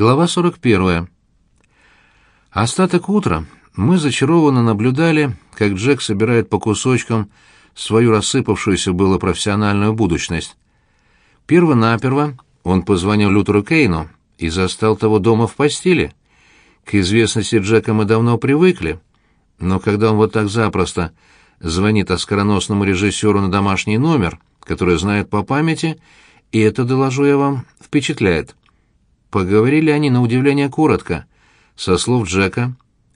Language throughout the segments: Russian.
Глава 41. Остаток утра мы зачарованно наблюдали, как Джек собирает по кусочкам свою рассыпавшуюся было профессиональную будущность. Перво-наперво он позвонил Лютеру Кейну и застал того дома в постели. К известности Джека мы давно привыкли, но когда он вот так запросто звонит оскароносному режиссеру на домашний номер, который знает по памяти, и это, доложу я вам, впечатляет. Поговорили они на удивление коротко. Со слов Джека,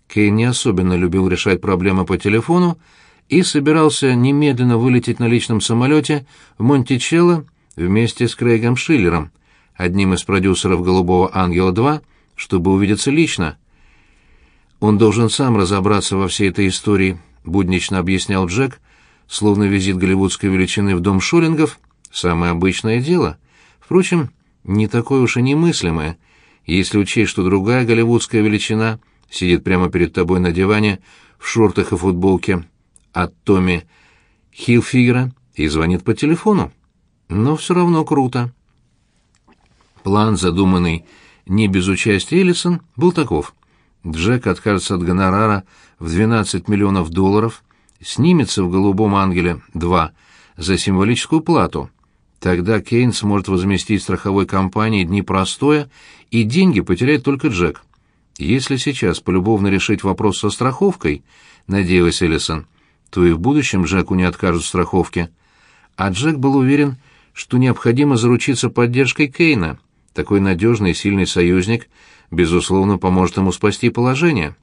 Кейн не особенно любил решать проблемы по телефону и собирался немедленно вылететь на личном самолете в Монтичелло вместе с Крейгом Шиллером, одним из продюсеров «Голубого ангела-2», чтобы увидеться лично. Он должен сам разобраться во всей этой истории, буднично объяснял Джек, словно визит голливудской величины в дом Шулингов — самое обычное дело. Впрочем, не такое уж и немыслимое, если учесть, что другая голливудская величина сидит прямо перед тобой на диване в шортах и футболке от Томми Хилфигера и звонит по телефону. Но все равно круто. План, задуманный не без участия Эллисон, был таков. Джек откажется от гонорара в 12 миллионов долларов, снимется в «Голубом ангеле» 2 за символическую плату, Тогда Кейн сможет возместить страховой компании дни простоя, и деньги потеряет только Джек. Если сейчас полюбовно решить вопрос со страховкой, надеялась Эллисон, то и в будущем Джеку не откажут в страховке. А Джек был уверен, что необходимо заручиться поддержкой Кейна. Такой надежный и сильный союзник, безусловно, поможет ему спасти положение.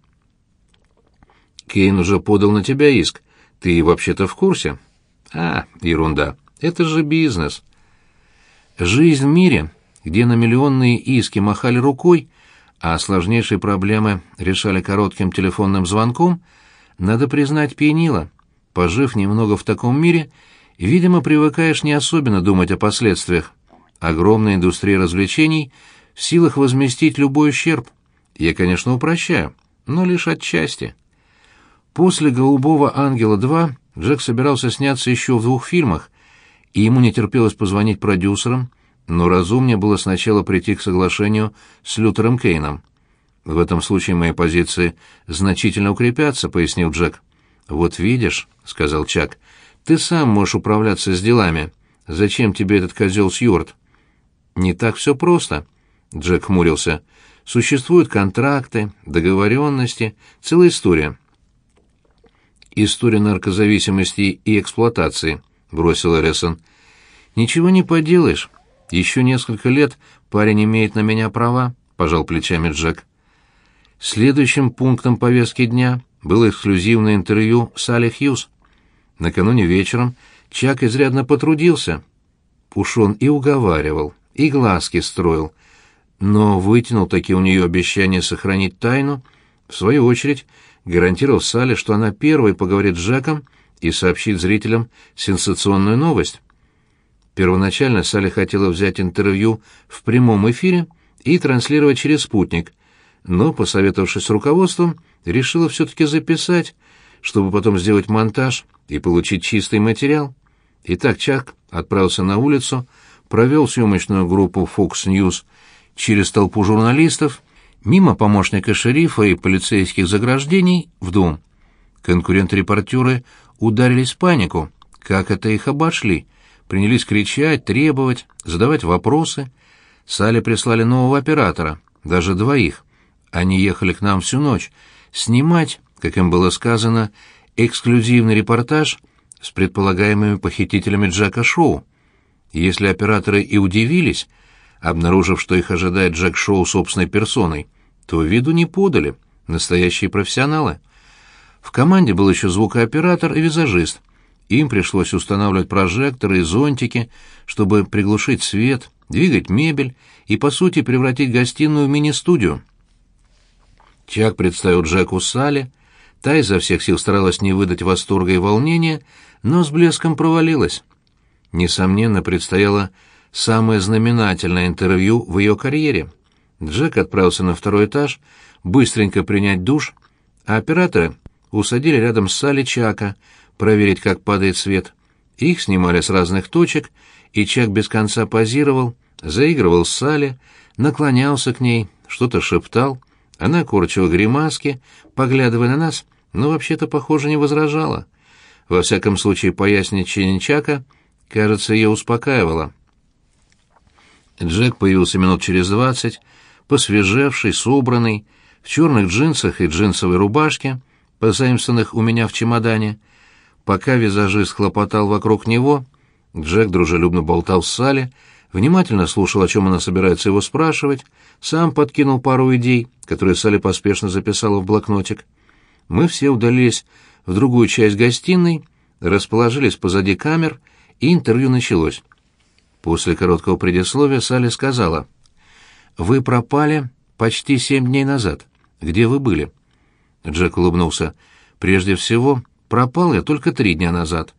Кейн уже подал на тебя иск. Ты вообще-то в курсе? А, ерунда. Это же бизнес. Жизнь в мире, где на миллионные иски махали рукой, а сложнейшие проблемы решали коротким телефонным звонком, надо признать, пьянила. Пожив немного в таком мире, видимо, привыкаешь не особенно думать о последствиях. Огромная индустрия развлечений в силах возместить любой ущерб. Я, конечно, упрощаю, но лишь отчасти. После «Голубого ангела-2» Джек собирался сняться еще в двух фильмах, и ему не терпелось позвонить продюсерам, но разумнее было сначала прийти к соглашению с Лютером Кейном. «В этом случае мои позиции значительно укрепятся», — пояснил Джек. «Вот видишь», — сказал Чак, — «ты сам можешь управляться с делами. Зачем тебе этот козел Сьюарт?» «Не так все просто», — Джек хмурился. «Существуют контракты, договоренности, целая история». «История наркозависимости и эксплуатации», — бросил Эрисон. «Ничего не поделаешь. Еще несколько лет парень имеет на меня права», — пожал плечами Джек. Следующим пунктом повестки дня было эксклюзивное интервью с Али Хьюз. Накануне вечером Чак изрядно потрудился. Уж он и уговаривал, и глазки строил, но вытянул таки у нее обещание сохранить тайну, в свою очередь гарантировал Салли, что она первой поговорит с Джеком и сообщит зрителям сенсационную новость. Первоначально Салли хотела взять интервью в прямом эфире и транслировать через спутник, но, посоветовавшись с руководством, решила все-таки записать, чтобы потом сделать монтаж и получить чистый материал. Итак, Чак отправился на улицу, провел съемочную группу Fox News через толпу журналистов, мимо помощника шерифа и полицейских заграждений в дом. Конкуренты-репортеры ударились в панику. Как это их обошли? Принялись кричать, требовать, задавать вопросы. Салли прислали нового оператора, даже двоих. Они ехали к нам всю ночь, снимать, как им было сказано, эксклюзивный репортаж с предполагаемыми похитителями Джека Шоу. Если операторы и удивились, обнаружив, что их ожидает Джек Шоу собственной персоной, то виду не подали, настоящие профессионалы. В команде был еще звукооператор и визажист. Им пришлось устанавливать прожекторы и зонтики, чтобы приглушить свет, двигать мебель и, по сути, превратить гостиную в мини-студию. Чак представил Джеку Салли, та изо всех сил старалась не выдать восторга и волнения, но с блеском провалилась. Несомненно, предстояло самое знаменательное интервью в ее карьере. Джек отправился на второй этаж, быстренько принять душ, а операторы усадили рядом с Салли Чака, проверить, как падает свет. Их снимали с разных точек, и Чак без конца позировал, заигрывал с Салли, наклонялся к ней, что-то шептал, она корчила гримаски, поглядывая на нас, но вообще-то, похоже, не возражала. Во всяком случае, поясничание Чака, кажется, ее успокаивало. Джек появился минут через двадцать, посвежевший, собранный, в черных джинсах и джинсовой рубашке, позаимствованных у меня в чемодане. Пока визажист хлопотал вокруг него, Джек дружелюбно болтал с Салли, внимательно слушал, о чем она собирается его спрашивать, сам подкинул пару идей, которые Салли поспешно записала в блокнотик. Мы все удалились в другую часть гостиной, расположились позади камер, и интервью началось. После короткого предисловия Салли сказала, «Вы пропали почти семь дней назад. Где вы были?» Джек улыбнулся. «Прежде всего, пропал я только три дня назад,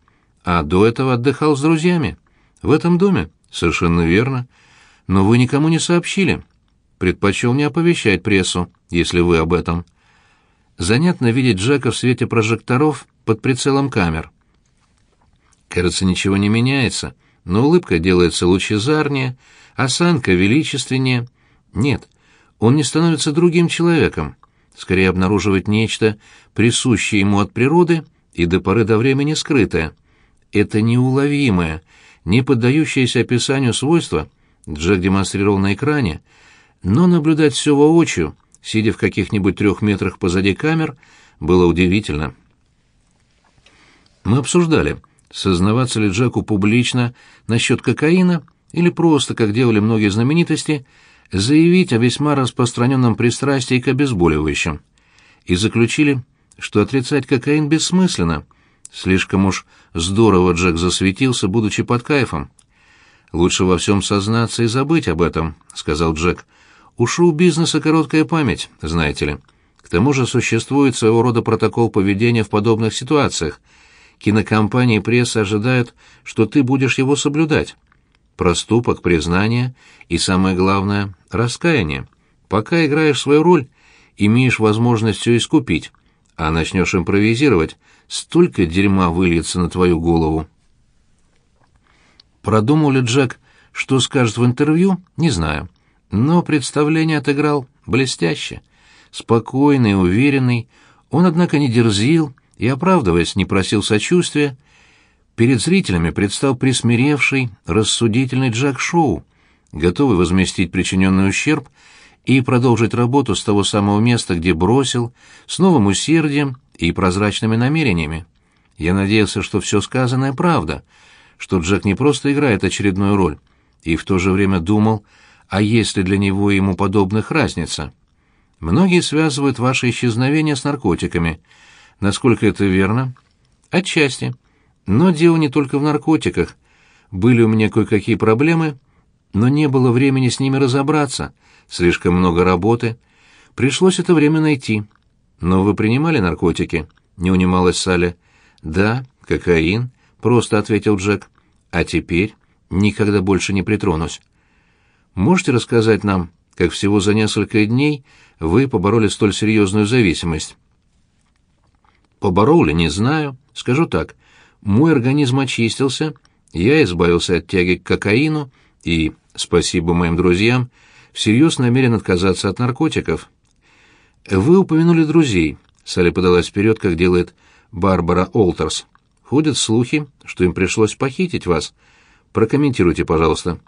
а до этого отдыхал с друзьями. В этом доме?» «Совершенно верно. Но вы никому не сообщили. Предпочел не оповещать прессу, если вы об этом». Занятно видеть Джека в свете прожекторов под прицелом камер. Кажется, ничего не меняется, но улыбка делается лучезарнее, осанка величественнее. Нет, он не становится другим человеком, скорее обнаруживает нечто, присущее ему от природы и до поры до времени скрытое. Это неуловимое, не поддающееся описанию свойства Джек демонстрировал на экране, но наблюдать все воочию, сидя в каких-нибудь трех метрах позади камер, было удивительно. Мы обсуждали, сознаваться ли Джеку публично насчет кокаина или просто, как делали многие знаменитости, заявить о весьма распространенном пристрастии к обезболивающим. И заключили, что отрицать кокаин бессмысленно — Слишком уж здорово Джек засветился, будучи под кайфом. «Лучше во всем сознаться и забыть об этом», — сказал Джек. «У шоу-бизнеса короткая память, знаете ли. К тому же существует своего рода протокол поведения в подобных ситуациях. Кинокомпании и пресса ожидают, что ты будешь его соблюдать. Проступок, признание и, самое главное, раскаяние. Пока играешь свою роль, имеешь возможность все искупить, а начнешь импровизировать — столько дерьма выльется на твою голову. Продумал ли Джек, что скажет в интервью, не знаю. Но представление отыграл блестяще. Спокойный, уверенный, он, однако, не дерзил и, оправдываясь, не просил сочувствия. Перед зрителями предстал присмиревший, рассудительный Джек Шоу, готовый возместить причиненный ущерб и продолжить работу с того самого места, где бросил, с новым усердием и прозрачными намерениями. Я надеялся, что все сказанное правда, что Джек не просто играет очередную роль, и в то же время думал, а есть ли для него и ему подобных разница. Многие связывают ваше исчезновение с наркотиками. Насколько это верно? Отчасти. Но дело не только в наркотиках. Были у меня кое-какие проблемы, но не было времени с ними разобраться. Слишком много работы. Пришлось это время найти. «Но вы принимали наркотики?» — не унималась Салли. «Да, кокаин», — просто ответил Джек. «А теперь никогда больше не притронусь». «Можете рассказать нам, как всего за несколько дней вы побороли столь серьезную зависимость?» «Поборол ли, не знаю. Скажу так. Мой организм очистился, я избавился от тяги к кокаину и, спасибо моим друзьям, всерьез намерен отказаться от наркотиков». «Вы упомянули друзей», — Салли подалась вперед, как делает Барбара Олтерс. «Ходят слухи, что им пришлось похитить вас. Прокомментируйте, пожалуйста».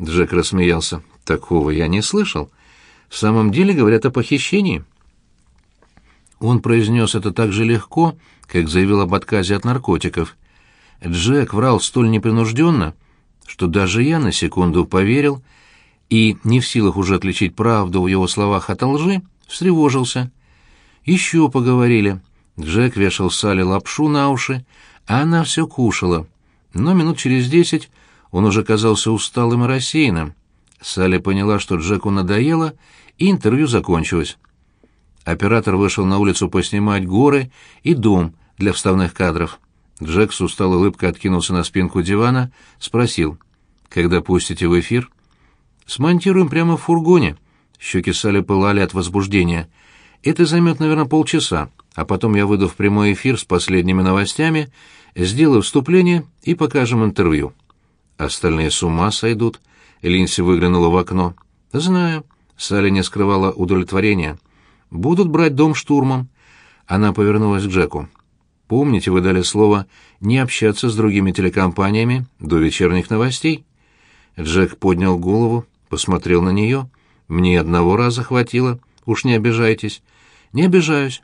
Джек рассмеялся. «Такого я не слышал. В самом деле говорят о похищении». Он произнес это так же легко, как заявил об отказе от наркотиков. Джек врал столь непринужденно, что даже я на секунду поверил и, не в силах уже отличить правду в его словах от лжи, встревожился. Еще поговорили. Джек вешал Салли лапшу на уши, а она все кушала. Но минут через десять он уже казался усталым и рассеянным. Салли поняла, что Джеку надоело, и интервью закончилось. Оператор вышел на улицу поснимать горы и дом для вставных кадров. Джек с усталой улыбкой откинулся на спинку дивана, спросил, «Когда пустите в эфир?» «Смонтируем прямо в фургоне», Щеки Салли пылали от возбуждения. «Это займет, наверное, полчаса, а потом я выйду в прямой эфир с последними новостями, сделаю вступление и покажем интервью». «Остальные с ума сойдут», — Линси выглянула в окно. «Знаю. Салли не скрывала удовлетворения. «Будут брать дом штурмом». Она повернулась к Джеку. «Помните, вы дали слово не общаться с другими телекомпаниями до вечерних новостей?» Джек поднял голову, посмотрел на нее. «Мне одного раза хватило. Уж не обижайтесь». «Не обижаюсь».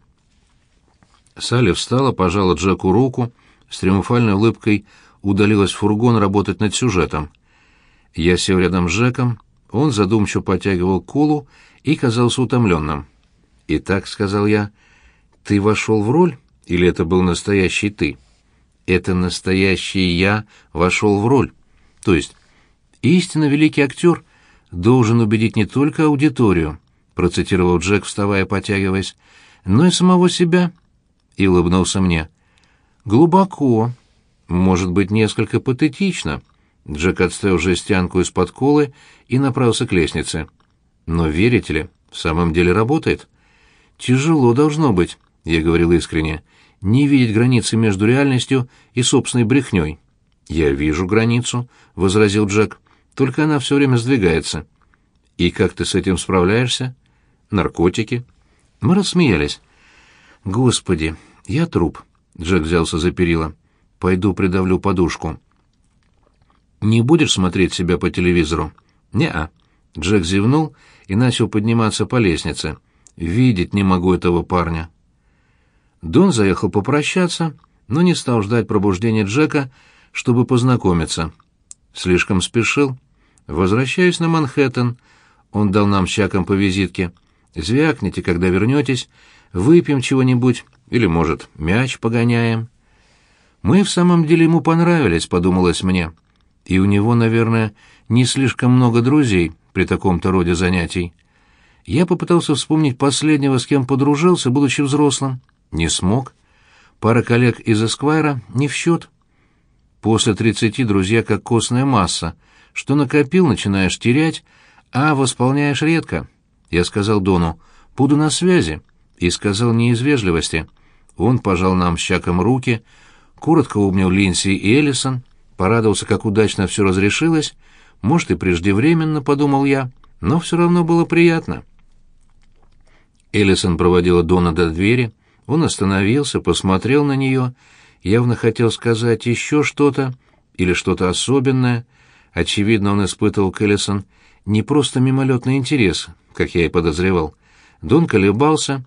Салли встала, пожала Джеку руку, с триумфальной улыбкой удалилась в фургон работать над сюжетом. Я сел рядом с Джеком, он задумчиво потягивал колу и казался утомленным. «Итак», — сказал я, — «ты вошел в роль, или это был настоящий ты?» «Это настоящий я вошел в роль. То есть, истинно великий актер должен убедить не только аудиторию, процитировал Джек, вставая, потягиваясь, но и самого себя, и улыбнулся мне. Глубоко, может быть, несколько патетично. Джек отставил жестянку из-под колы и направился к лестнице. Но верите ли, в самом деле работает. Тяжело должно быть, я говорил искренне, не видеть границы между реальностью и собственной брехней. Я вижу границу, возразил Джек, только она все время сдвигается. И как ты с этим справляешься? Наркотики? Мы рассмеялись. Господи, я труп. Джек взялся за перила. Пойду придавлю подушку. Не будешь смотреть себя по телевизору? Не-а. Джек зевнул и начал подниматься по лестнице. Видеть не могу этого парня. Дон заехал попрощаться, но не стал ждать пробуждения Джека, чтобы познакомиться. Слишком спешил. Возвращаюсь на Манхэттен. Он дал нам с Чаком по визитке. Звякните, когда вернетесь, выпьем чего-нибудь, или, может, мяч погоняем. Мы в самом деле ему понравились, подумалось мне. И у него, наверное, не слишком много друзей при таком-то роде занятий. Я попытался вспомнить последнего, с кем подружился, будучи взрослым. Не смог. Пара коллег из Эсквайра не в счет. После тридцати друзья как костная масса. Что накопил, начинаешь терять, а восполняешь редко. Я сказал Дону, буду на связи, и сказал не из вежливости. Он пожал нам с Чаком руки, коротко обнял Линси и Эллисон, порадовался, как удачно все разрешилось, может и преждевременно, подумал я, но все равно было приятно. Эллисон проводила Дона до двери, он остановился, посмотрел на нее, явно хотел сказать еще что-то или что-то особенное. Очевидно, он испытывал к Эллисон не просто мимолетный интерес, как я и подозревал. Дон колебался,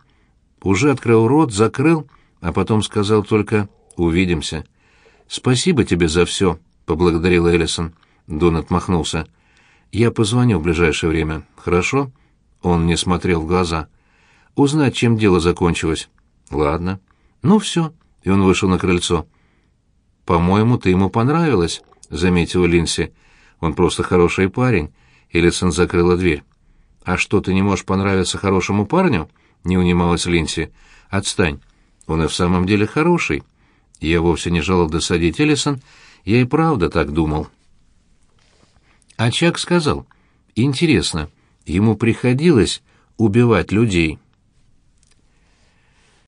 уже открыл рот, закрыл, а потом сказал только «увидимся». «Спасибо тебе за все», — поблагодарил Эллисон. Дон отмахнулся. «Я позвоню в ближайшее время, хорошо?» Он не смотрел в глаза. «Узнать, чем дело закончилось». «Ладно». «Ну все». И он вышел на крыльцо. «По-моему, ты ему понравилась», — заметила Линси. «Он просто хороший парень». Эллисон закрыла дверь. «А что, ты не можешь понравиться хорошему парню?» — не унималась Линси. «Отстань. Он и в самом деле хороший». Я вовсе не желал досадить Эллисон, я и правда так думал. А Чак сказал, «Интересно, ему приходилось убивать людей?»